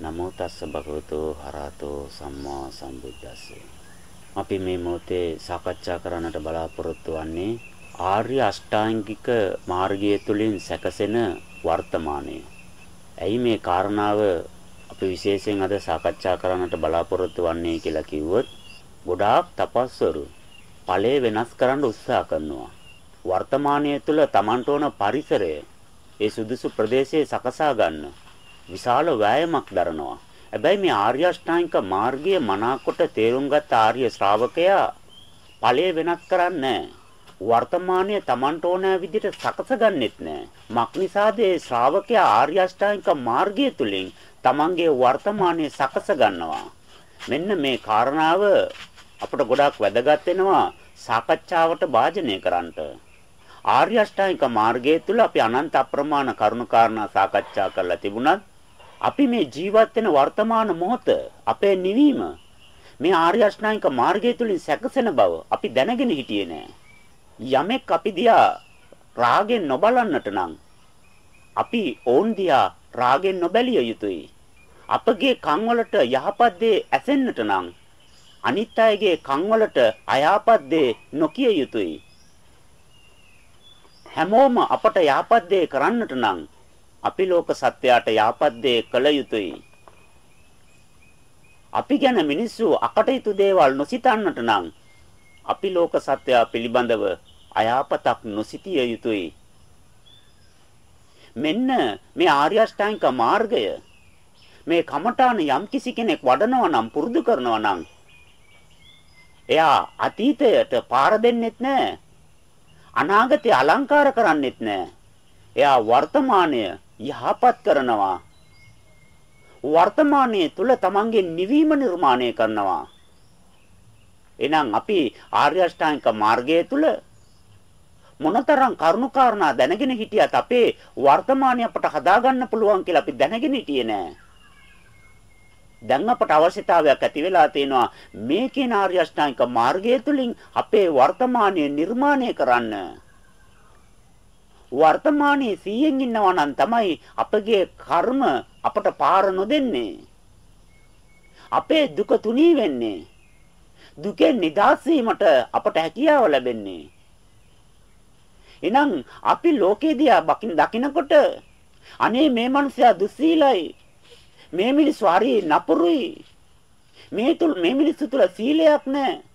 නමෝ තස්ස භගවතෝ හරහතෝ සම්මා සම්බුද්දස්ස අපි මේ මොහොතේ සාකච්ඡා කරන්නට බලාපොරොත්තු වන්නේ ආර්ය අෂ්ටාංගික මාර්ගය තුලින් සැකසෙන වර්තමානය. ඇයි මේ කාරණාව අපි විශේෂයෙන් අද සාකච්ඡා කරන්නට බලාපොරොත්තු වන්නේ කියලා කිව්වොත් ගොඩාක් තපස්වරු ඵලය වෙනස් කරන්න උත්සාහ කරනවා. වර්තමානයේ තුල Tamanට ඕන පරිසරය ඒ සුදුසු ප්‍රදේශයේ සකසා ගන්න විශාල වෑයමක් දරනවා. හැබැයි මේ ආර්ය අෂ්ටාංගික මාර්ගය මනාකොට තේරුම් ගත්ත ආර්ය ශ්‍රාවකයා ඵලය වෙනස් කරන්නේ වර්තමානයේ Tamanට ඕන විදිහට සකසගන්නෙත් නෑ. මක්නිසාද ඒ ශ්‍රාවකයා ආර්ය අෂ්ටාංගික මාර්ගය තුලින් Tamanගේ වර්තමානයේ සකස ගන්නවා. මෙන්න මේ කාරණාව අපට ගොඩාක් වැදගත් වෙනවා සාකච්ඡාවට භාජනය කරන්නට. ආර්ය අෂ්ටාංගික මාර්ගය තුල අපි අනන්ත අප්‍රමාණ කරුණු කාරණා සාකච්ඡා කරලා තිබුණත් අපි මේ ජීවත් වෙන වර්තමාන මොහොත අපේ නිවීම මේ ආර්ය අෂ්ටාංගික මාර්ගය තුලින් සැකසෙන බව අපි දැනගෙන හිටියේ නෑ. යමෙක් අපි දිහා රාගෙන් නොබලන්නට නම් අපි ඕන් දිහා රාගෙන් නොබැලිය යුතුයි. අපගේ කන් වලට යහපත් දේ ඇසෙන්නට නම් අනිත් අයගේ කන් වලට අයහපත් දේ නොකිය යුතුයි. හැමෝම අපට යහපත් දේ කරන්නට නම් අපි ලෝක සත්‍යයට යහපත් දේ කළ යුතුයි. අපි ගැන මිනිස්සු අකටයුතු දේවල් නොසිතන්නට නම් අපි ලෝක සත්‍යය පිළිබඳව අයාපතක් නොසිතිය යුතුයි. මෙන්න මේ ආර්ය අෂ්ටාංගික මාර්ගය මේ කමඨාන යම්කිසි කෙනෙක් වඩනවා නම් පුරුදු කරනවා නම් එයා අතීතයට පාර දෙන්නෙත් නැහැ. අනාගතය අලංකාර කරන්නෙත් නැහැ. එයා වර්තමානය යහපත් කරනවා. වර්තමානයේ තුල තමන්ගේ නිවීම නිර්මාණය කරනවා. එහෙනම් අපි ආර්ය අෂ්ටාංගික මාර්ගය තුල මොනතරම් කරුණාකාරණා දැනගෙන හිටියත් අපේ වර්තමානය අපට හදාගන්න පුළුවන් කියලා අපි දැනගෙන හිටියේ නෑ. දැන් අපට අවශ්‍යතාවයක් ඇති වෙලා තියෙනවා මේ කියන ආර්ය අෂ්ටාංගික මාර්ගය තුලින් අපේ වර්තමානය නිර්මාණය කරන්න. වර්තමානයේ 100න් ඉන්නවා නම් තමයි අපගේ කර්ම අපට පාර නොදෙන්නේ. අපේ දුක තුනී වෙන්නේ. දුකෙන් නිදහස් වීමට අපට හැකියාව ලැබෙන්නේ. එහෙනම් අපි ලෝකේදී බකින් දකින්නකොට අනේ මේ මනුස්සයා දුස්සීලයි. මේ මිනිස්සු හරි නපුරුයි. මේ තුල මේ මිනිස්සු තුල සීලයක් නැහැ.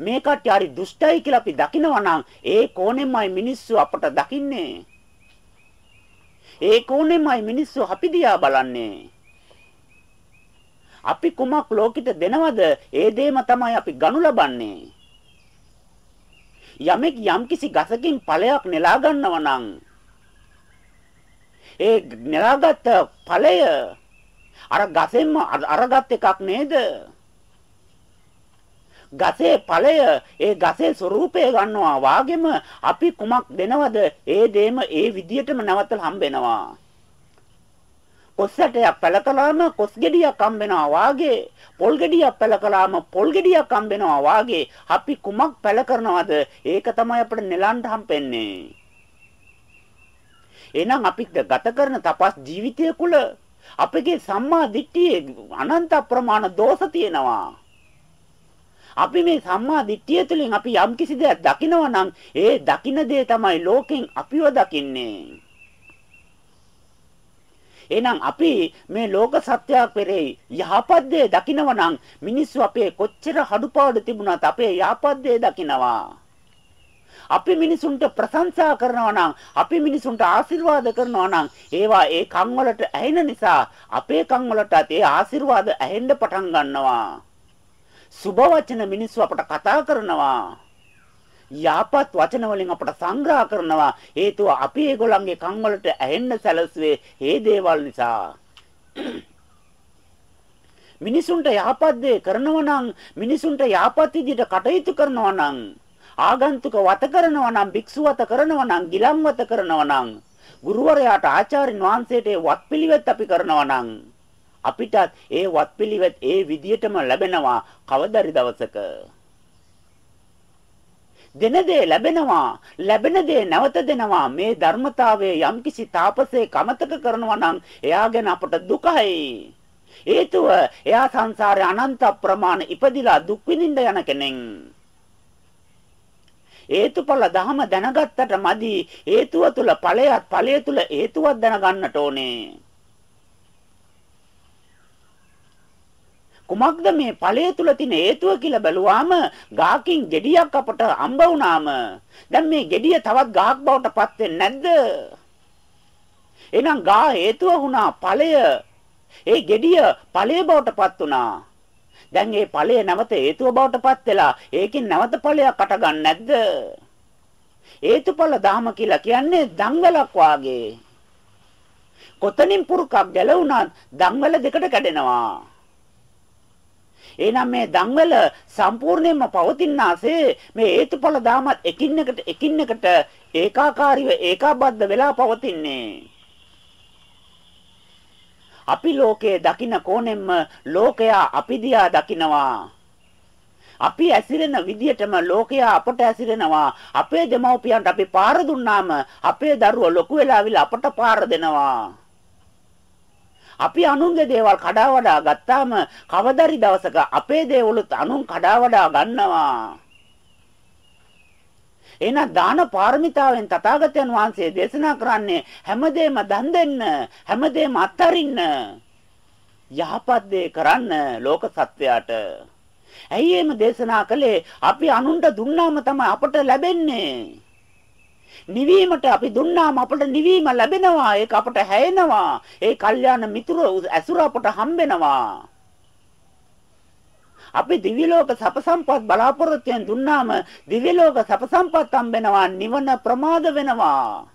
මේ කට්ටිය හරි දුෂ්ටයි කියලා අපි දකිනවා නම් ඒ කෝණෙමයි මිනිස්සු අපට දකින්නේ. ඒ කෝණෙමයි මිනිස්සු අපි දිහා බලන්නේ. අපි කුමක් ලෝකෙට දෙනවද? ඒ දේම තමයි අපි ගනු ලබන්නේ. යමෙක් යම්කිසි ගසකින් ඵලයක් නෙලා ගන්නවා නම් ඒ නෙලාගත් ඵලය අර ගසෙන්ම අරගත් එකක් නේද? ගසේ ඵලය ඒ ගසේ ස්වરૂපය ගන්නවා. වාගෙම අපි කුමක් දෙනවද? ඒ දේම ඒ විදියටම නැවතලා හම්බෙනවා. කොස්සටයක් පැල කළාම කොස් ගෙඩියක් හම්බෙනවා. වාගේ පොල් ගෙඩියක් පැල කළාම පොල් ගෙඩියක් හම්බෙනවා. වාගේ අපි කුමක් පැල කරනවද ඒක තමයි අපිට නෙලන්න හම්බෙන්නේ. එහෙනම් අපි ගත කරන තපස් ජීවිතය කුල අපගේ සම්මා දිට්ඨියේ අනන්ත ප්‍රමාණ දෝෂ තියෙනවා. අපි මේ සම්මා දිට්ඨිය තුළින් අපි යම් කිසි දෙයක් දකිනවා නම් ඒ දකින දේ තමයි ලෝකෙන් අපිව දකින්නේ. එහෙනම් අපි මේ ලෝක සත්‍යයක් පෙරේ යහපත් දේ දකිනවා නම් මිනිස්සු අපේ කොච්චර හඩුපාඩු තිබුණත් අපේ යහපත් දේ දකිනවා. අපි මිනිසුන්ට ප්‍රශංසා කරනවා නම් අපි මිනිසුන්ට ආශිර්වාද කරනවා නම් ඒවා ඒ කන් වලට ඇහෙන නිසා අපේ කන් වලටත් ඒ ආශිර්වාද ඇහෙන්න පටන් ගන්නවා. සුබ වචන මිනිස්සු අපට කතා කරනවා. යාපත් වචන වලින් අපට සංග්‍රහ කරනවා. හේතුව අපි ඒගොල්ලන්ගේ කන් වලට ඇහෙන්න සැලසුවේ මේ දේවල් නිසා. මිනිසුන්ට යහපත් දේ කරනවා නම් මිනිසුන්ට යහපත් විදිහට කටයුතු කරනවා නම් ආගන්තුක වත කරනවා නම් භික්ෂු වත කරනවා නම් ගිලම් වත කරනවා නම් ගුරුවරයාට ආචාර්යන් වහන්සේට වත්පිළිවෙත් අපි කරනවා නම් අපිටත් ඒ වත්පිළිවෙත් ඒ විදියටම ලැබෙනවා කවදාරි දවසක. දෙන දේ ලැබෙනවා ලැබෙන දේ නැවත දෙනවා මේ ධර්මතාවයේ යම්කිසි තාපසේ කමතක කරනවා නම් එයා ගැන අපට දුකයි හේතුව එයා සංසාරේ අනන්ත ප්‍රමාණ ඉපදිලා දුක් විඳින්න යන කෙනෙක්. හේතුඵල ධහම දැනගත්තට මදි හේතුව තුල ඵලයත් ඵලය තුල හේතුවක් දැනගන්නට ඕනේ. කුමක්ද මේ ඵලය තුල තියෙන හේතුව කියලා බැලුවාම ගාකින් gediyak අපට හම්බ වුණාම දැන් මේ gediya තවත් ගහක් බවට පත් වෙන්නේ නැද්ද? එහෙනම් ගා හේතුව වුණා ඵලය. ඒ gediya ඵලය බවට පත් වුණා. දැන් මේ ඵලය නැවත හේතුව බවට පත් වෙලා ඒකෙන් නැවත ඵලයක් අට ගන්න නැද්ද? හේතුඵල ධාම කියලා කියන්නේ දංගලක් වාගේ. කොතනින් පුරුකක් ගැලවුණත් දංගල දෙකට කැඩෙනවා. එහෙනම් මේ ධම්වල සම්පූර්ණයෙන්ම පවතිනාසේ මේ හේතුඵල ධාමත් එකින් එකට එකින් එකට ඒකාකාරීව ඒකාබද්ධ වෙලා පවතින්නේ. අපි ලෝකයේ දකින්න කෝණෙම්ම ලෝකයා අපි දිහා දකිනවා. අපි ඇසිරෙන විදියටම ලෝකයා අපට ඇසිරෙනවා. අපේ දෙමව්පියන්ට අපි පාර දුන්නාම අපේ දරුවෝ ලොකු වෙලා අපට පාර දෙනවා. අපි අනුන්ගේ දේවල් කඩා වඩා ගත්තාම කවදාරි දවසක අපේ දේවලුත් අනුන් කඩා වඩා ගන්නවා. එහෙනම් දාන පාරමිතාවෙන් තථාගතයන් වහන්සේ දේශනා කරන්නේ හැමදේම දන් දෙන්න, හැමදේම අත්හරින්න. යහපත් දේ කරන්න ලෝක සත්වයාට. ඇයි එහෙම දේශනා කළේ? අපි අනුන්ට දුන්නාම තමයි අපට ලැබෙන්නේ. නිවීමට අපි දුන්නාම අපට නිවීම ලැබෙනවා. ඒක අපට හැයෙනවා. ඒ කල්යාණ මිතුර ඇසුර අපට හම්බෙනවා. අපි දිව්‍ය ලෝක සප සම්පත් බලාපොරොත්තුෙන් දුන්නාම දිව්‍ය ලෝක සප සම්පත් හම්බෙනවා. නිවන ප්‍රමාද වෙනවා.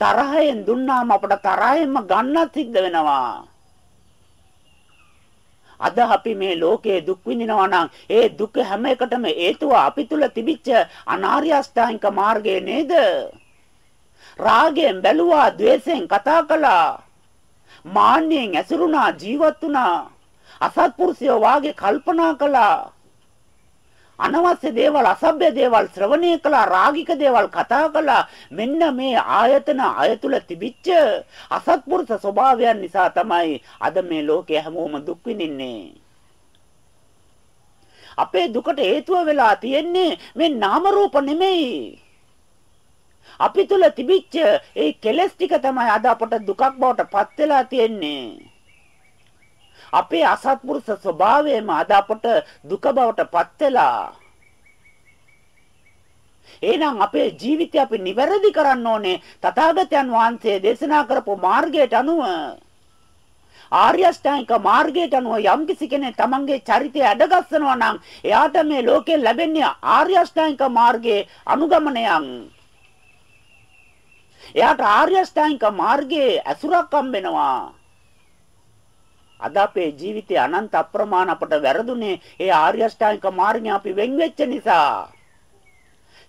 තරහෙන් දුන්නාම අපට තරහෙන්ම ගන්නත් සිද්ධ වෙනවා. අද අපි මේ ලෝකයේ දුක් විඳිනවා නම් ඒ දුක හැම එකටම හේතුව අපි තුල තිබිච්ච අනාර්ය අෂ්ටාංගික මාර්ගය නේද? රාගයෙන් බැලුවා, ద్వේෂයෙන් කතා කළා. මාන්නයෙන් ඇසුරුණා, ජීවත් වුණා. අසත්පුරුෂයෝ වාගේ කල්පනා කළා. අනවශ්‍ය දේවල් අසභ්‍ය දේවල් ශ්‍රවණය කළා රාගික දේවල් කතා කළා. මෙන්න මේ ආයතන අයතුල තිබිච්ච අසත්පුරුෂ ස්වභාවයන් නිසා තමයි අද මේ ලෝකයේ හැමෝම දුක් විඳින්නේ. අපේ දුකට හේතුව වෙලා තියෙන්නේ මේ නාම රූප නෙමෙයි. අපි තුල තිබිච්ච ඒ කෙලස් ටික තමයි අද අපට දුකක් බවට පත් වෙලා තියෙන්නේ. අපේ අසත්පුරුෂ ස්වභාවයම අද අපට දුක බවට පත් වෙලා. එහෙනම් අපේ ජීවිතය අපි නිවැරදි කරන්න ඕනේ තථාගතයන් වහන්සේ දේශනා කරපු මාර්ගයට අනුව. ආර්ය අෂ්ටාංගික මාර්ගයට අනුව යම්කිසි කෙනෙක් තමන්ගේ චරිතය අඩගස්සනවා නම් එයාට මේ ලෝකේ ලැබෙන්නේ ආර්ය අෂ්ටාංගික මාර්ගයේ අනුගමනයන්. එයාට ආර්ය අෂ්ටාංගික මාර්ගයේ ඇසුරක් හම්බෙනවා. අද අපේ ජීවිතේ අනන්ත අප්‍රමාණ අපට වැරදුනේ ඒ ආර්ය අෂ්ටාංගික මාර්ගයෙන් අපි වෙන් වෙච්ච නිසා.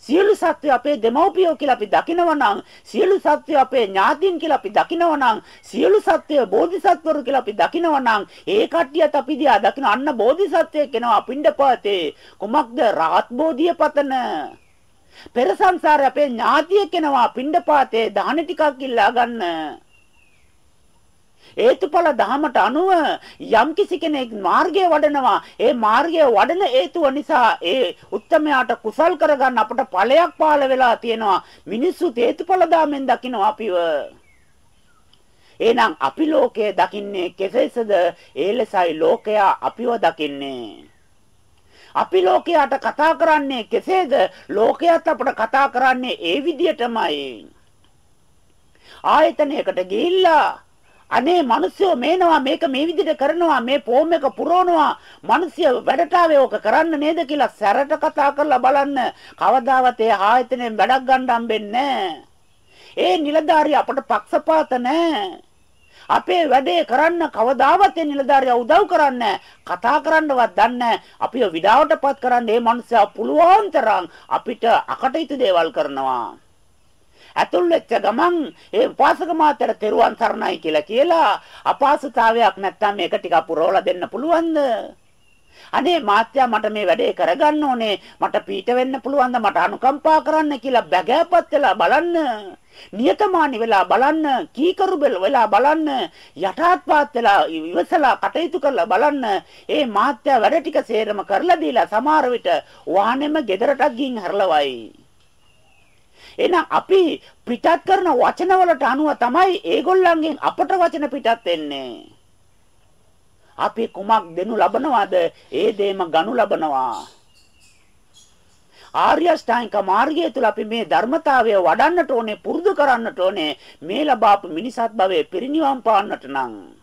සියලු සත්‍ය අපේ දෙමව්පියෝ කියලා අපි දකිනවා නම් සියලු සත්‍ය අපේ ඥාතීන් කියලා අපි දකිනවා නම් සියලු සත්‍ය බෝධිසත්වරු කියලා අපි දකිනවා නම් ඒ කට්ටියත් අපි දිහා දකින අන්න බෝධිසත්වයෙක් කෙනා පිණ්ඩපාතේ කුමක්ද? රාත් බෝධිය පතන. පෙර සංසාරේ අපේ ඥාතියෙක් කෙනා පිණ්ඩපාතේ දාන ටිකක් ඉල්ලා ගන්න. හේතුඵල ධහමට අනුව යම්කිසි කෙනෙක් මාර්ගය වඩනවා. ඒ මාර්ගය වඩන හේතුව නිසා ඒ උත්තමයාට කුසල් කරගන්න අපට ඵලයක් පාල වෙලා තියෙනවා. මිනිස්සු හේතුඵල ධාමෙන් දකිනවා අපිව. එහෙනම් අපි ලෝකය දකින්නේ කෙසේසද? ඒ ලෙසයි ලෝකයා අපිව දකින්නේ. අපි ලෝකයට කතා කරන්නේ කෙසේද? ලෝකයට අපට කතා කරන්නේ ඒ විදියටමයි. ආයතනයකට ගිහිල්ලා අනේ මිනිස්සු මේනවා මේක මේ විදිහට කරනවා මේ ෆෝම් එක පුරවනවා. මිනිස්සු වැඩට ආවේ ඕක කරන්න නේද කියලා සැරට කතා කරලා බලන්න. කවදාවත් ඒ ආයතනයෙන් වැඩක් ගන්න හම්බෙන්නේ ඒ නිලධාරිය අපට පක්ෂපාත නැහැ. අපේ වැඩේ කරන්න කවදාවත් ඒ නිලධාරියා උදව් කරන්නේ කතා කරන්නවත් දන්නේ අපිව විඩාවටපත් කරන්න මේ මිනිස්සයා පුළුවන් තරම් අපිට අකටයුතු දේවල් කරනවා. ඇතුල් වෙච්ච ගමන් ඒ උපාසක මාතර තෙරුවන් සරණයි කියලා කියලා අපහසුතාවයක් නැත්තම් මේක ටිකක් පුරවලා දෙන්න පුළුවන්ද? අනේ මාත්‍යා මට මේ වැඩේ කරගන්න ඕනේ. මට පීට වෙන්න පුළුවන්ද? මට අනුකම්පා කරන්න කියලා බැගෑපත් වෙලා බලන්න. නියතමානි වෙලා බලන්න. කීකරු වෙලා බලන්න. යටාත්පාත් වෙලා ඉවසලා කටයුතු කරලා බලන්න. ඒ මාත්‍යා වැඩ ටික සේරම කරලා දීලා සමහර විට වාහනෙම ගෙදරටත් ගින් හැරලවයි. එහෙනම් අපි පිටත් කරන වචන වලට අනුව තමයි ඒගොල්ලන්ගෙන් අපට වචන පිටත් වෙන්නේ. අපි කුමක් දෙනු ලබනවාද? ඒ දේම ගනු ලබනවා. ආර්ය අෂ්ටාංගික මාර්ගය තුල අපි මේ ධර්මතාවය වඩන්නට ඕනේ පුරුදු කරන්නට ඕනේ. මේ ලබාපු මිනිසත් භවයේ පිරිනිවන් පාන්නට නම්.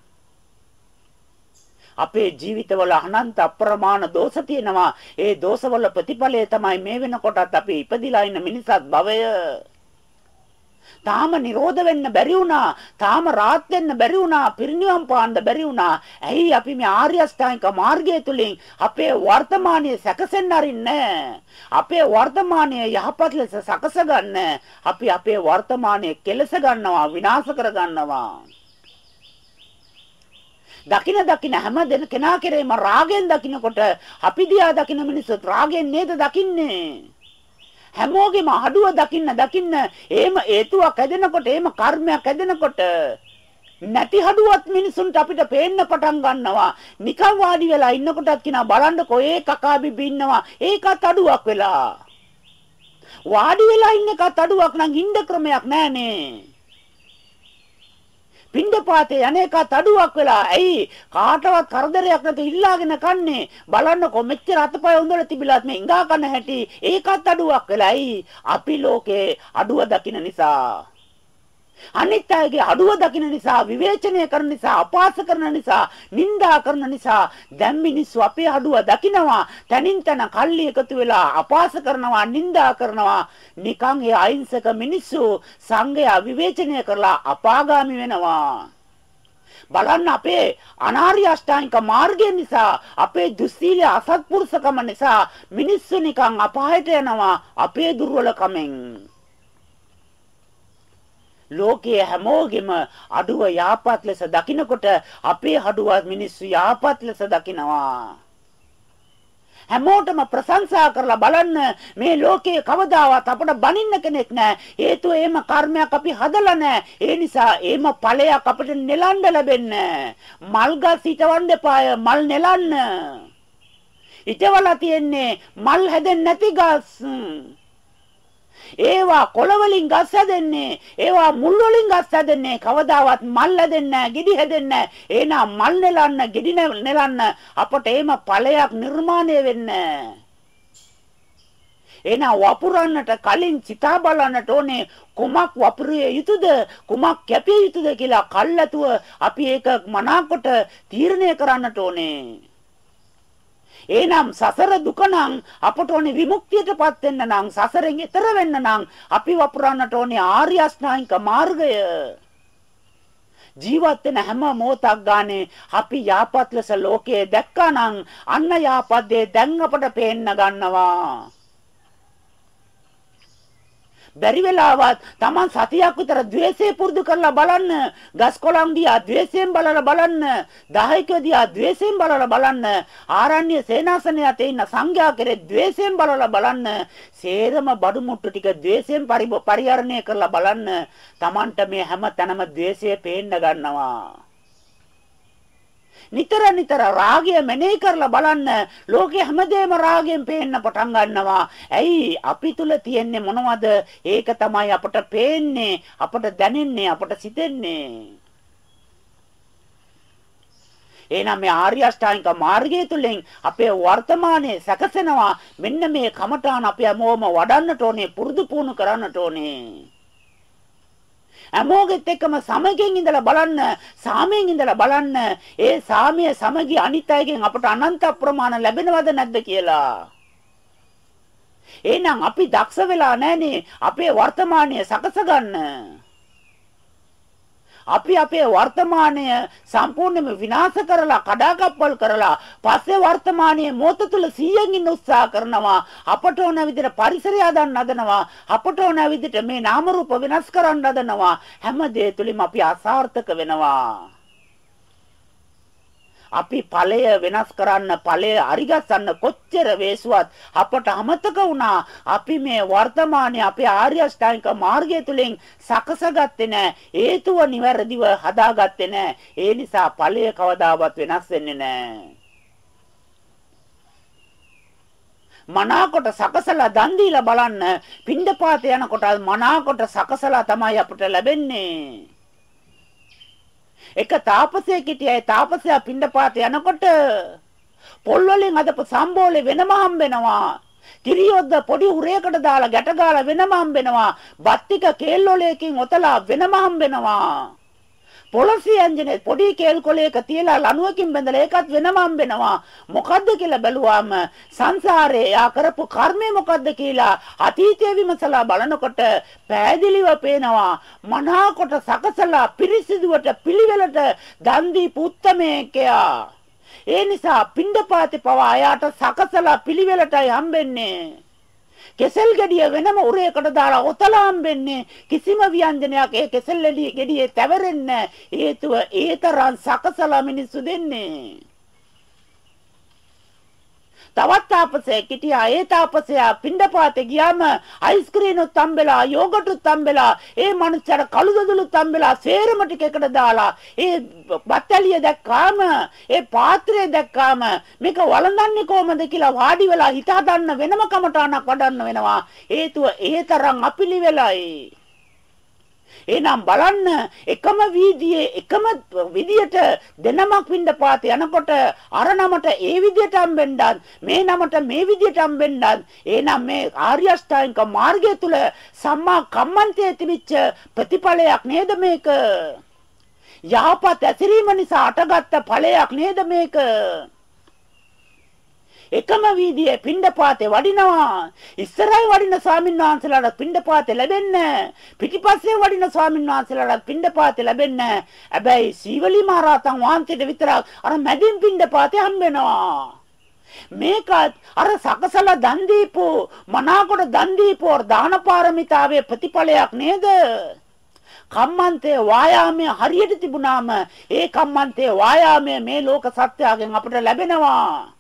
අපේ ජීවිතවල අනන්ත අප්‍රමාණ දෝෂ තියෙනවා ඒ දෝෂවල ප්‍රතිඵලය තමයි මේ වෙනකොටත් අපි ඉපදිලා ඉන්න මිනිසත් භවය තාම නිරෝධ වෙන්න බැරි වුණා. තාම රාත් වෙන්න බැරි වුණා. පිරිනිවන් පාන්න බැරි වුණා. ඇයි අපි මේ ආර්ය අෂ්ටාංගික මාර්ගය තුලින් අපේ වර්තමානයේ සැකසෙන්න අරින්නේ අපේ වර්තමානයේ යහපත් ලෙස සකස ගන්න. අපි අපේ වර්තමානයේ කෙලස ගන්නවා, විනාශ කර ගන්නවා. දකින දකින හැම දෙන කෙනා කෙරේම රාගෙන් දකිනකොට අපි දිහා දකින මිනිස්සුත් රාගෙන් නේද දකින්නේ? හැමෝගෙම අඩුව දකින්න දකින්න එහෙම හේතුවක් හැදෙනකොට එහෙම කර්මයක් හැදෙනකොට නැති හඩුවත් මිනිසුන්ට අපිට පේන්න පටන් ගන්නවා. නිකන් වාඩි වෙලා ඉන්නකොටත් කිනා බලන්නකෝ ඒ කකා බිබි ඉන්නවා. ඒකත් අඩුවක් වෙලා. වාඩි වෙලා ඉන්න එකත් අඩුවක් නම් ඉන්න ක්‍රමයක් නැහනේ පින්ඩපාතේ අනේකත් අඩුවක් වෙලා ඇයි කාටවත් කරදරයක් නැතුව ඉල්ලාගෙන කන්නේ? බලන්නකො මෙච්චර අතපය හොඳට තිබිලත් මේ ඉඟා කන හැටි. ඒකත් අඩුවක් වෙලා ඇයි? අපි ලෝකේ අඩුව දකින නිසා. අනිත් අයගේ අඩුව දකින නිසා විවේචනය කරන නිසා අපහාස කරන නිසා නිඳා කරන නිසා දැන් මිනිස්සු අපේ අඩුව දකිනවා. තනින් තන කල්ලි එකතු වෙලා අපහාස කරනවා නිඳා කරනවා. නිකන් ඒ අහිංසක මිනිස්සු සංඝයා විවේචනය කරලා අපාගාමි වෙනවා. බලන්න අපේ අනාර්ය අෂ්ටාංගික මාර්ගය නිසා අපේ දුස්සීල අසත්පුරුෂකම නිසා මිනිස්සු නිකන් අපායට යනවා අපේ දුර්වලකමෙන්. ලෝකයේ හැමෝගෙම අඩුව යාපත් ලෙස දකිනකොට අපේ අඩුව මිනිස්සු යාපත් ලෙස දකිනවා. හැමෝටම ප්‍රශංසා කරලා බලන්න මේ ලෝකයේ කවදාවත් අපට බනින්න කෙනෙක් නැහැ. හේතුව එහෙම කර්මයක් අපි හදලා නැහැ. ඒ නිසා එහෙම ඵලයක් අපිට නෙලන්න ලැබෙන්නේ මල් ගස් හිටවන්න එපාය මල් නෙලන්න. හිටවලා තියෙන්නේ මල් හැදෙන්නේ නැති ගස්. ඒවා කොළ වලින් ගස් හැදෙන්නේ. ඒවා මුල් වලින් ගස් හැදෙන්නේ. කවදාවත් මල් හැදෙන්නේ නැහැ, ගෙඩි හැදෙන්නේ නැහැ. එහෙනම් මල් නෙලන්න, ගෙඩි නෙලන්න අපට එහෙම ඵලයක් නිර්මාණය වෙන්නේ එහෙනම් වපුරන්නට කලින් සිතා බලන්නට ඕනේ කුමක් වපුරිය යුතුද කුමක් කැපිය යුතුද කියලා කල්ැතුව අපි ඒක මනාකොට තීරණය කරන්නට ඕනේ එහෙනම් සසර දුක නම් අපට ඕනේ විමුක්තියටපත් වෙන්න නම් සසරෙන් එතර වෙන්න නම් අපි වපුරන්නට ඕනේ ආර්ය අෂ්ටාංගික මාර්ගය. ජීවත් වෙන හැම මොහොතක් ගානේ අපි යාපත් ලෙස ලෝකයේ දැක්කා නම් අන්න යාපත් දේ දැන් අපට පේන්න ගන්නවා. බැරි වෙලාවත් Taman සතියක් විතර द्वේෂය පුරුදු කරලා බලන්න. ගස් කොළන් දිහා द्वේෂයෙන් බලලා බලන්න. දහයක දිහා द्वේෂයෙන් බලලා බලන්න. ආරණ්‍ය සේනාසනය යතේ ඉන්න සංඝයා කෙරේ द्वේෂයෙන් බලලා බලන්න. සේරම බඩු මුට්ටු ටික द्वේෂයෙන් පරිහරණය කරලා බලන්න. Tamanට මේ හැම තැනම द्वේෂය පේන්න ගන්නවා. නිතර නිතර රාගය මෙනෙහි කරලා බලන්න ලෝකේ හැමදේම රාගයෙන් පේන්න පටන් ගන්නවා. ඇයි අපි තුල තියෙන්නේ මොනවද? ඒක තමයි අපට පේන්නේ, අපට දැනෙන්නේ, අපට සිතෙන්නේ. එහෙනම් මේ ආර්ය අෂ්ටාංගික මාර්ගය තුළින් අපේ වර්තමානයේ සැකසෙනවා මෙන්න මේ කමඨාන අපි හැමෝම වඩන්නට ඕනේ පුරුදු පුහුණු කරන්නට ඕනේ හැමෝගෙත් එක්කම සමගින් ඉඳලා බලන්න, සාමයෙන් ඉඳලා බලන්න. ඒ සාමය සමගි අනිත් අයගෙන් අපට අනන්ත ප්‍රමාණ ලැබෙනවද නැද්ද කියලා. එහෙනම් අපි දක්ෂ වෙලා නැහනේ අපේ වර්තමානය සකස ගන්න. අපි අපේ වර්තමානය සම්පූර්ණයෙන්ම විනාශ කරලා කඩාකප්පල් කරලා පස්සේ වර්තමානයේ මොහොත තුල 100න් ඉන්න උත්සාහ කරනවා. අපට ඕන විදිහට පරිසරය හදන්න හදනවා. අපට ඕන විදිහට මේ නාම රූප වෙනස් කරන්න හදනවා. හැම දේ තුලින්ම අපි අසාර්ථක වෙනවා. අපි ඵලය වෙනස් කරන්න ඵලය අරිගස්සන්න කොච්චර වේසුවත් අපට අමතක වුණා. අපි මේ වර්තමානයේ අපේ ආර්ය අෂ්ටාංගික මාර්ගය තුලින් සකසගත්තේ නැහැ හේතුව නිවැරදිව හදාගත්තේ නැහැ ඒ නිසා ඵලය කවදාවත් වෙනස් වෙන්නේ නැහැ මනාකොට සකසලා දන් දීලා බලන්න. පින්ඩපාත යනකොට මනාකොට සකසලා තමයි අපට ලැබෙන්නේ. එක තාපසයෙක් හිටියයි තාපසයා පිණ්ඩපාත යනකොට පොල් වලින් අදපු සම්බෝලේ වෙනම හම්බෙනවා. කිරියොද්ද පොඩි උරයකට දාලා ගැට ගාලා වෙනම හම්බෙනවා. බත්තික කේල් වලයකින් ඔතලා වෙනම හම්බෙනවා. පොලසි ඇන්ජිනේ පොඩි කේල් කොලයක තියලා ලණුවකින් බැඳලා ඒකත් වෙනම හම්බෙනවා. මොකද්ද කියලා බැලුවාම සංසාරේ යා කරපු කර්මය මොකද්ද කියලා අතීතයේ විමසලා බලනකොට පෑදිලිව පේනවා. මනාකොට සකසලා පිරිසිදුවට පිළිවෙලට දන් දීපු උත්තමයෙක්යා. ඒ නිසා පින්ඩපාතේ පවා එයාට සකසලා පිළිවෙලටයි හම්බෙන්නේ. කෙසෙල් ගෙඩිය වෙනම උරයකට දාලා ඔතලා හම්බෙන්නේ කිසිම ව්‍යංජනයක් ඒ කෙසෙල් ගෙඩියේ තැවරෙන්නේ හේතුව ඒ තරම් සකසලා මිනිස්සු දෙන්නේ. තවත් තාපසයෙක් හිටියා ඒ තාපසයා පින්ඩපාතේ ගියාම අයිස්ක්‍රීමුත් තම්බෙලා යෝගටුත් තම්බෙලා ඒ මනුස්සයාට කළු දොදුලුත් තම්බෙලා සේරම ටික එකට දාලා ඒ බත්තලිය දැක්කාම ඒ පාත්‍රය දැක්කාම මේක වළඳන්නේ කොහමද කියලා වාඩි වෙලා හිත හදන්න වෙනම කමටාණක් වඩන්න වෙනවා. හේතුව ඒ තරම් අපිලිවෙලයි. එහෙනම් බලන්න එකම වීදියේ එකම විදියට දෙනමක් පින්ඩපාත යනකොට අර නමට ඒ විදියට හම්බෙන්නත් මේ නමට මේ විදියට හම්බෙන්නත් එහෙනම් මේ ආර්ය අෂ්ටාංගික මාර්ගය තුල සම්මා කම්මන්තයේ තිබිච්ච ප්‍රතිඵලයක් නේද මේක? යහපත් ඇසිරීම නිසා අටගත්ත ඵලයක් නේද මේක? එකම වීදියේ පිණ්ඩපාතේ වඩිනවා. ඉස්සරහින් වඩින ස්වාමීන් වහන්සේලාට පිණ්ඩපාතේ ලැබෙන්නේ පිටිපස්සේ වඩින ස්වාමීන් වහන්සේලාට පිණ්ඩපාතේ ලැබෙන්නේ හැබැයි සීවලි මහරහතන් වහන්සේට විතරක් අර මැදින් පිණ්ඩපාතේ හම්බෙනවා. මේකත් අර සකසලා දන් දීපු මනාකොට දන් දීපු දාන පාරමිතාවේ ප්‍රතිඵලයක් නේද? කම්මන්තේ වායාමයේ හරියට තිබුණාම ඒ කම්මන්තේ වායාමයේ මේ ලෝක සත්‍යයෙන් අපිට ලැබෙනවා.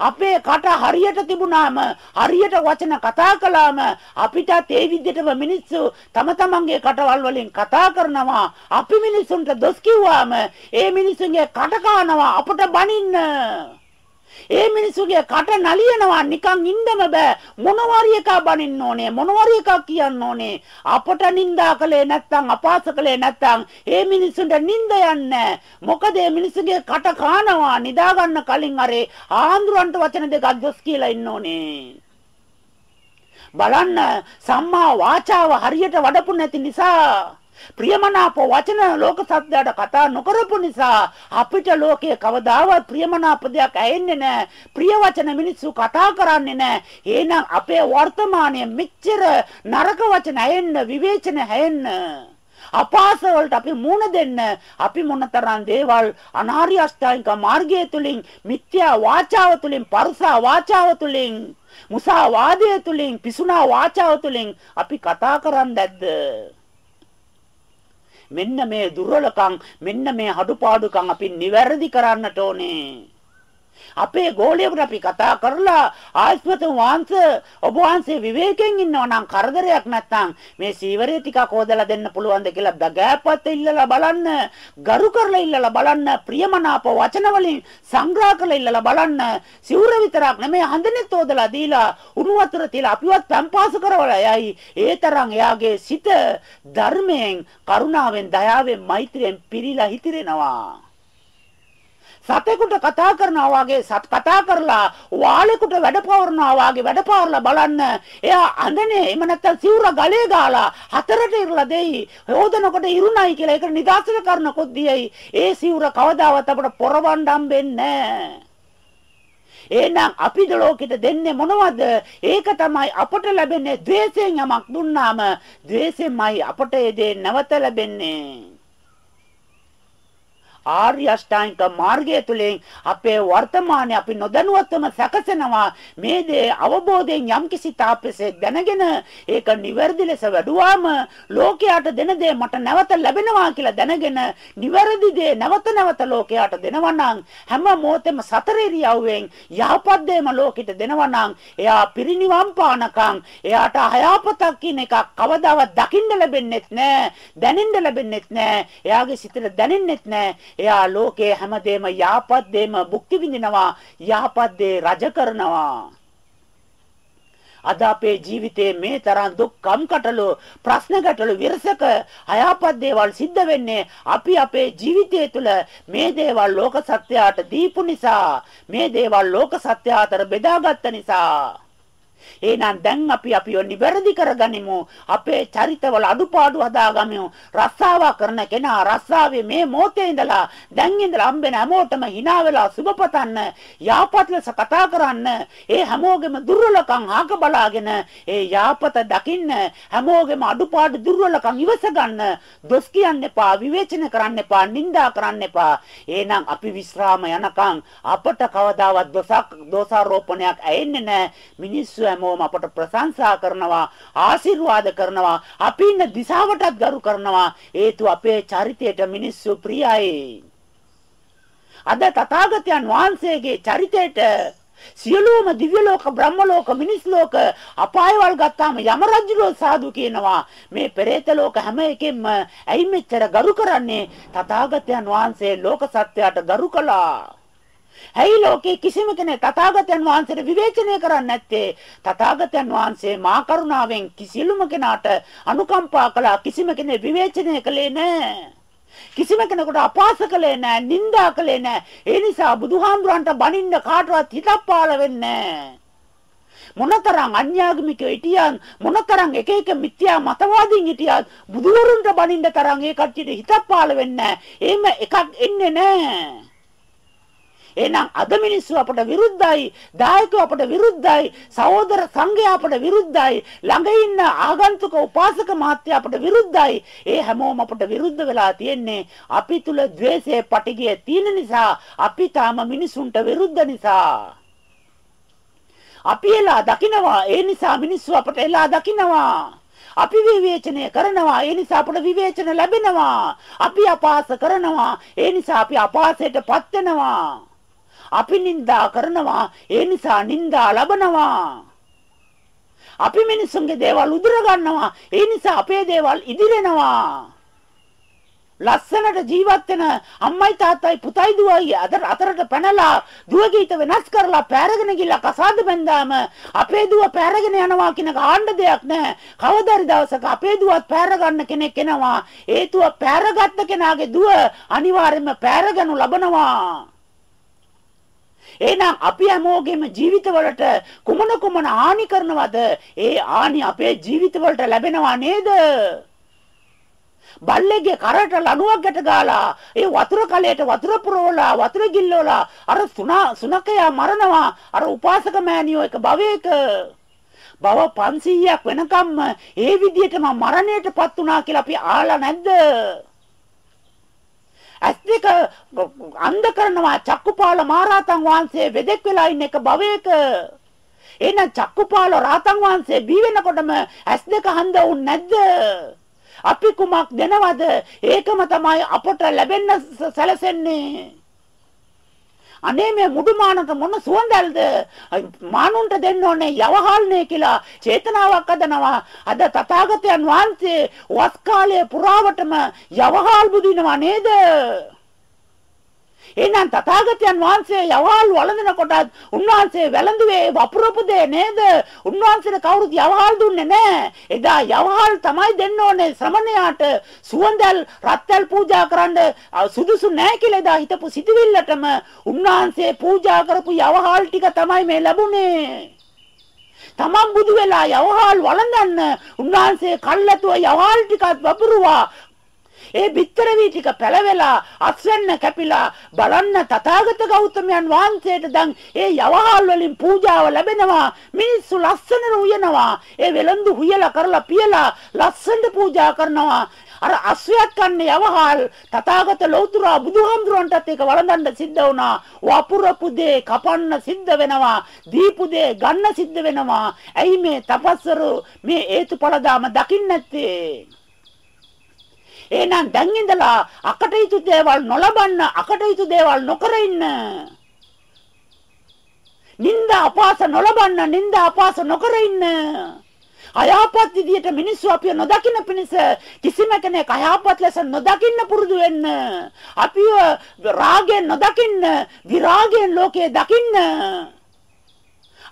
අපේ කට හරියට තිබුණාම හරියට වචන කතා කළාම අපිටත් ඒ විදිහටම මිනිස්සු තම තමන්ගේ කටවල් වලින් කතා කරනවා. අපි මිනිසුන්ට දොස් කිව්වාම ඒ මිනිසුන්ගේ කට කනවා අපට බනින්න. ඒ මිනිස්සුගේ කට නලියනවා නිකන් ඉන්නම බෑ. මොනවාරි එකක් බනින්න ඕනේ? මොනවාරි එකක් කියන්න ඕනේ? අපට නිඳා කළේ නැත්නම් අපාස කළේ නැත්නම් ඒ මිනිස්සුන්ට නිඳ යන්නේ මොකද ඒ මිනිස්සුගේ කට කානවා? නිදා ගන්න කලින් අරේ ආන්දරන්ට වචන දෙකක් දොස් කියලා ඉන්න ඕනේ. බලන්න සම්මා වාචාව හරියට වඩපු නැති නිසා ප්‍රියමනාප වචන ලෝක සත්‍යයට කතා නොකරපු නිසා අපිට ලෝකයේ කවදාවත් ප්‍රියමනාප දෙයක් ඇහෙන්නේ නැහැ. ප්‍රිය වචන මිනිස්සු කතා කරන්නේ නැහැ. එහෙනම් අපේ වර්තමානයේ මෙච්චර නරක වචන ඇහෙන්න විවේචන ඇහෙන්න අපාස වලට අපි මුණ දෙන්න අපි මොනතරම් දේවල් අනාර්ය අෂ්ටාංගික මාර්ගය තුලින් මිත්‍යා වාචාව තුලින් පරුසා වාචාව තුලින් මුසා වාදය තුලින් පිසුනා වාචාව තුලින් අපි කතා කරන්නේ නැද්ද මෙන්න මේ දුර්වලකම් මෙන්න මේ අඩුපාඩුකම් අපි නිවැරදි කරන්නට ඕනේ. අපේ ගෝලියෙකුට අපි කතා කරලා ආස්මත වංශ ඔබ වහන්සේ විවේකයෙන් ඉන්නවා නම් කරදරයක් නැත්නම් මේ සීවරය ටිකක් හොදලා දෙන්න පුළුවන්ද කියලා දගෑපත් ඉල්ලලා බලන්න ගරු කරලා ඉල්ලලා බලන්න ප්‍රියමනාප වචන වලින් සංග්‍රහ කරලා ඉල්ලලා බලන්න. සිවුර විතරක් නෙමෙයි හඳනෙත් හොදලා දීලා උණු වතුර තියලා අපිවත් පම්පාස කරවලා යයි. ඒ තරම් එයාගේ සිත ධර්මයෙන් කරුණාවෙන් දයාවෙන් මෛත්‍රියෙන් පිරීලා හිතිරෙනවා. සතෙකුට කතා කරනවා වගේ සත් කතා කරලා වාලෙකුට වැඩ පවරනවා වගේ වැඩ පවරලා බලන්න. එයා අඳනේ එහෙම නැත්නම් සිවුර ගලේ ගාලා හතරට ඉරලා දෙයි. හොදනකොට ඉරුණයි කියලා ඒක නිදාසන කරනකොත් දියයි. ඒ සිවුර කවදාවත් අපට පොරවන්න හම්බෙන්නේ එහෙනම් අපි ලෝකෙට දෙන්නේ මොනවද? ඒක තමයි අපට ලැබෙන්නේ ද්වේෂයෙන් යමක් දුන්නාම. ද්වේෂෙන්මයි අපට ඒ දේ නැවත ලැබෙන්නේ. ආර්ය අෂ්ටාංගික මාර්ගය තුළින් අපේ වර්තමානයේ අපි නොදැනුවත්වම සැකසෙනවා. මේ දේ අවබෝධයෙන් යම්කිසි තාපසේ දැනගෙන ඒක නිවැරදි ලෙස වැඩුවාම ලෝකයට දෙන දේ මට නැවත ලැබෙනවා කියලා දැනගෙන නිවැරදි දේ නැවත නැවත ලෝකයට දෙනවා නම් හැම මොහොතෙම සතර ඉරියව්වෙන් යහපත් දේම ලෝකෙට දෙනවා නම් එයා පිරිණිවන් පානකම් එයාට හයාපතක් කියන එකක් කවදාවත් දකින්න ලැබෙන්නේ නැහැ දැනෙන්න ලැබෙන්නේ නැහැ එයාගේ සිතට දැනෙන්නේ නැහැ එයා ලෝකේ හැමදේම යහපත් දේම භුක්ති විඳිනවා යහපත් දේ රජ කරනවා. අද අපේ ජීවිතයේ මේ තරම් දුක් කම්කටොළු ප්‍රශ්න ගැටළු විරසක අයාපත් දේවල් සිද්ධ වෙන්නේ අපි අපේ ජීවිතය තුළ. මේ දේවල් ලෝක සත්‍යයට දීපු නිසා මේ දේවල් ලෝක සත්‍ය අතර බෙදාගත්ත නිසා. එහෙනම් දැන් අපි අපිව නිවැරදි කරගනිමු. අපේ චරිතවල අඩුපාඩු හදාගමු. රස්සාව කරන කෙනා රස්සාවේ මේ මොහොතේ ඉඳලා දැන් ඉඳලා හම්බෙන හැමෝටම hina වෙලා සුබපතන්න, යාපත් ලෙස කතා කරන්න, ඒ හැමෝගෙම දුර්වලකම් ආක බලාගෙන ඒ යාපත දකින්න හැමෝගෙම අඩුපාඩු දුර්වලකම් ඉවස ගන්න. දොස් කියන්න එපා, විවේචන කරන්න එපා, නිඳා කරන්න එපා. එහෙනම් අපි විශ්‍රාම යනකම් අපට කවදාවත් දොසක් දෝෂාරෝපණයක් ඇෙන්නේ නැහැ. මිනිස්සු හැමෝම අපට ප්‍රශංසා කරනවා ආශිර්වාද කරනවා අපි ඉන්න දිශාවටත් ගරු කරනවා. හේතු අපේ චරිතයට මිනිස්සු ප්‍රියයි. අද තථාගතයන් වහන්සේගේ චරිතයට සියලුම දිව්‍ය ලෝක බ්‍රහ්ම ලෝක මිනිස් ලෝක අපායවල් ගත්තාම යම රජුගේ සාදු කියනවා. මේ පෙරේත ලෝක හැම එකෙම ඇයි මෙච්චර ගරු කරන්නේ? තථාගතයන් වහන්සේ ලෝක සත්‍යයට ගරු කළා. ඇයි ලෝකේ කිසිම කෙනෙක් තථාගතයන් වහන්සේට විවේචනය කරන්නේ නැත්තේ? තථාගතයන් වහන්සේ මා කරුණාවෙන් කිසිලුම කෙනාට අනුකම්පා කළා කිසිම කෙනෙක් විවේචනය කළේ නැහැ. කිසිම කෙනෙකුට අපහාස කළේ නැහැ, නිඳා කළේ නැහැ. ඒ නිසා බුදුහාමුදුරන්ට බනින්න කාටවත් හිතක් පාළ වෙන්නේ නැහැ. මොනතරම් අන්‍යාගමිකයෝ හිටියන් මොනතරම් එක එක මිත්‍යා මතවාදීන් හිටියත් බුදුවරුන්ට බනින්න තරම් ඒ කට්ටියට හිතක් පාළ වෙන්නේ නැහැ. එහෙම එකක් එන්නේ නැහැ. එහෙනම් අද මිනිස්සු අපට විරුද්ධයි, දායකයෝ අපට විරුද්ධයි, සහෝදර සංඝයා අපට විරුද්ධයි, ළඟ ඉන්න ආගන්තුක උපාසක මහත්තයා අපට විරුද්ධයි. ඒ හැමෝම අපට විරුද්ධ වෙලා තියෙන්නේ අපි තුල द्वේෂයේ පටිගය තියෙන නිසා, අපි තාම මිනිසුන්ට විරුද්ධ නිසා. අපි එලා දකිනවා. ඒ නිසා මිනිස්සු අපට එලා දකිනවා. අපි විවේචනය කරනවා ඒ නිසා අපට විවේචන ලැබෙනවා අපි අපහාස කරනවා ඒ නිසා අපි අපහාසයටපත් වෙනවා අපි නිඳා කරනවා ඒ නිසා නිඳා ලබනවා අපි මිනිසුන්ගේ දේවල් උදුර ගන්නවා ඒ නිසා අපේ දේවල් ඉදිරෙනවා ලස්සනට ජීවත් වෙන අම්මයි තාත්තයි පුතයි දුවයි අතර අතරට පැනලා දුව ගීත වෙනස් කරලා පෑරගෙන ගිහලා කසාද බැන්දාම අපේ දුව පෑරගෙන යනවා කියන කාණ්ඩ දෙයක් නැහැ. කවදාරි දවසක අපේ දුවත් පෑර ගන්න කෙනෙක් එනවා. ඒතුව පෑරගත්ත කෙනාගේ දුව අනිවාර්යයෙන්ම පෑරගනු ලබනවා. එහෙනම් අපි හැමෝගෙම ජීවිතවලට කුමන කුමන හානි කරනවද? ඒ හානි අපේ ජීවිතවලට ලැබෙනවා නේද? බල්ලෙක්ගේ කරට ලණුවක් ගැට ගාලා ඒ වතුර කලයට වතුර පුරවලා වතුර ගිල්ලවලා අර සුනකයා මරනවා අර උපාසක මෑණියෝ එක භවයක බව 500ක් වෙනකම්ම ඒ විදිහටම මරණයටපත් වුණා කියලා අපි ආලා නැද්ද ඇස් දෙක අන්ධ කරනවා චක්කුපාල මහරහතන් වහන්සේ වෙදෙක් වෙලා ඉන්න එක භවයක. එහෙනම් චක්කුපාල රහතන් වහන්සේ බී වෙනකොටම ඇස් දෙක හඳ වුන් නැද්ද? අපි කුමක් දෙනවද? ඒකම තමයි අපට ලැබෙන්න සැලසෙන්නේ. අනේ මේ මුඩුමානක මොන සුවඳල්ද? මානුන්ට දෙන්න ඕනේ යවහල්නේ කියලා චේතනාවක් අදනවා අද තථාගතයන් වහන්සේ වස් කාලයේ පුරාවටම යවහල් බුදිනවා නේද? එහෙනම් තථාගතයන් වහන්සේ යවහල් වළඳන කොටත් උන්වහන්සේ වැළඳුවේ වපුරපු දේ නේද? උන්වහන්සේට කවුරුත් යවහල් දුන්නේ නැහැ. එදා යවහල් තමයි දෙන්න ඕනේ ශ්‍රමණයාට සුවඳල් රත්ත්‍ල් පූජා කරන්න සුදුසු නැහැ කියලා එදා හිතපු සිටවිල්ලටම උන්වහන්සේ පූජා කරපු යවහල් ටික තමයි මේ ලැබුණේ. තමන් බුදු වෙලා යවහල් වළඳන්න උන්වහන්සේ කල්ැතුව යවහල් ටිකත් වපුරුවා ඒ බිත්තර වී ටික පැලවෙලා අස්වැන්න කැපිලා බලන්න තථාගත ගෞතමයන් වහන්සේට දැන් ඒ යවහල් වලින් පූජාව ලැබෙනවා මිනිස්සු ලස්සනට උයනවා ඒ වෙලඳු හුයලා කරලා පියලා ලස්සනට පූජා කරනවා. අර අස්වැයක් කන්නේ යවහල් තථාගත ලෞතර බුදුහාමුදුරන්ටත් ඒක වළඳන්න සිද්ධ වුණා. වපුරපු දේ කපන්න සිද්ධ වෙනවා දීපු දේ ගන්න සිද්ධ වෙනවා. ඇයි මේ තපස්සරු මේ හේතුඵල දාම දකින්න නැත්තේ? එහෙනම් දැන් ඉඳලා අකටයුතු දේවල් නොලබන්න, අකටයුතු දේවල් නොකර ඉන්න. නිന്ദා අපාස නොලබන්න, නිന്ദා අපාස නොකර ඉන්න. අයහපත් විදියට මිනිස්සු අපිව නොදකින්න පිණිස කිසිම කෙනෙක් අයහපත් ලෙස නොදකින්න පුරුදු වෙන්න. අපිව රාගයෙන් නොදකින්න, විරාගයෙන් ලෝකේ දකින්න.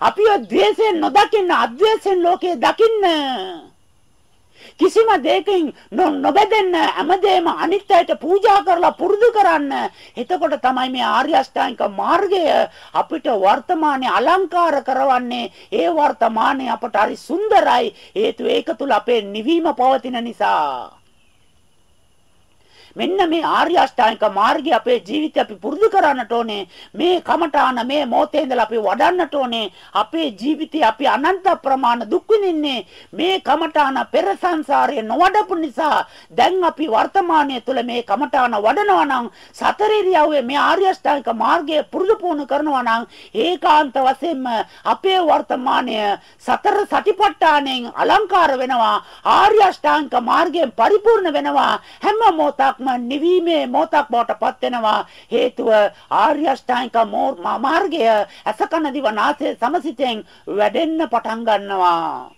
අපිව ද්වේෂයෙන් නොදකින්න, අද්වේෂයෙන් ලෝකේ දකින්න. කිසිම දෙයකින් නොබැදෙන්න හැමදේම අනිත් අයට පූජා කරලා පුරුදු කරන්න. එතකොට තමයි මේ ආර්ය අෂ්ටාංගික මාර්ගය අපිට වර්තමානයේ අලංකාර කරවන්නේ. ඒ වර්තමානයේ අපට හරි සුන්දරයි. හේතුව ඒක තුල අපේ නිවීම පවතින නිසා. මෙන්න මේ ආර්ය අෂ්ටාංගික මාර්ගය අපේ ජීවිතය අපි පුරුදු කරන්නට ඕනේ. මේ කමඨාන මේ මොහොතේ ඉඳලා අපි වඩන්නට ඕනේ. අපේ ජීවිතේ අපි අනන්ත ප්‍රමාණ දුක් විඳින්නේ මේ කමඨාන පෙර සංසාරයේ නොවඩපු නිසා. දැන් අපි වර්තමානයේ තුල මේ කමඨාන වඩනවා නම් සතර ඉරියව්වේ මේ ආර්ය අෂ්ටාංගික මාර්ගය පුරුදු පුහුණු කරනවා නම් ඒකාන්ත වශයෙන්ම අපේ වර්තමානය සතර සටිපට්ඨානෙන් අලංකාර වෙනවා. ආර්ය අෂ්ටාංගික මාර්ගයෙන් පරිපූර්ණ වෙනවා. හැම මොහොතක් මොහොතක්ම නිවීමේ මොහොතක් බවට පත් වෙනවා හේතුව ආර්ය අෂ්ටාංගික මාර්ගය අසකන දිව නාසය සමසිතෙන් වැඩෙන්න පටන් ගන්නවා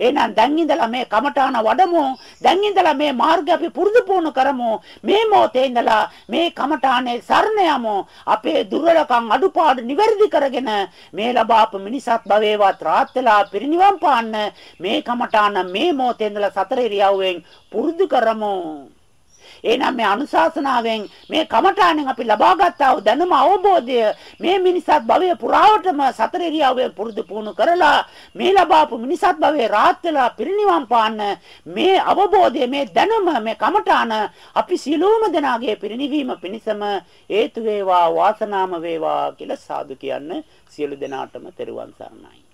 එහෙනම් දැන් ඉඳලා මේ කමඨාන වඩමු. දැන් ඉඳලා මේ මාර්ගය අපි පුරුදු පුහුණු කරමු. මේ මොහොතේ ඉඳලා මේ කමඨානේ සරණ යමු. අපේ දුර්වලකම් අඩුපාඩු නිවැරදි කරගෙන මේ ලබාපු මිනිසත් භවේවත් රාත් වෙලා පිරිනිවන් පාන්න මේ කමඨාන මේ මොහොතේ ඉඳලා සතර ඉරියව්වෙන් පුරුදු කරමු. එහෙනම් මේ අනුශාසනාවෙන් මේ කමඨාණෙන් අපි ලබාගත්තා වූ දැනුම අවබෝධය මේ මිනිසත් භවයේ පුරාවටම සතර ඉරියව්වෙන් පුරුදු පුහුණු කරලා මේ ලබාපු මිනිසත් භවයේ රාහත් වෙලා පිරිනිවන් පාන්න මේ අවබෝධය මේ දැනුම මේ කමඨාන අපි සියලුම දෙනාගේ පිරිනිවීම පිණිසම හේතු වේවා වාසනාම වේවා කියලා සාදු කියන්න සියලු දෙනාටම තෙරුවන් සරණයි.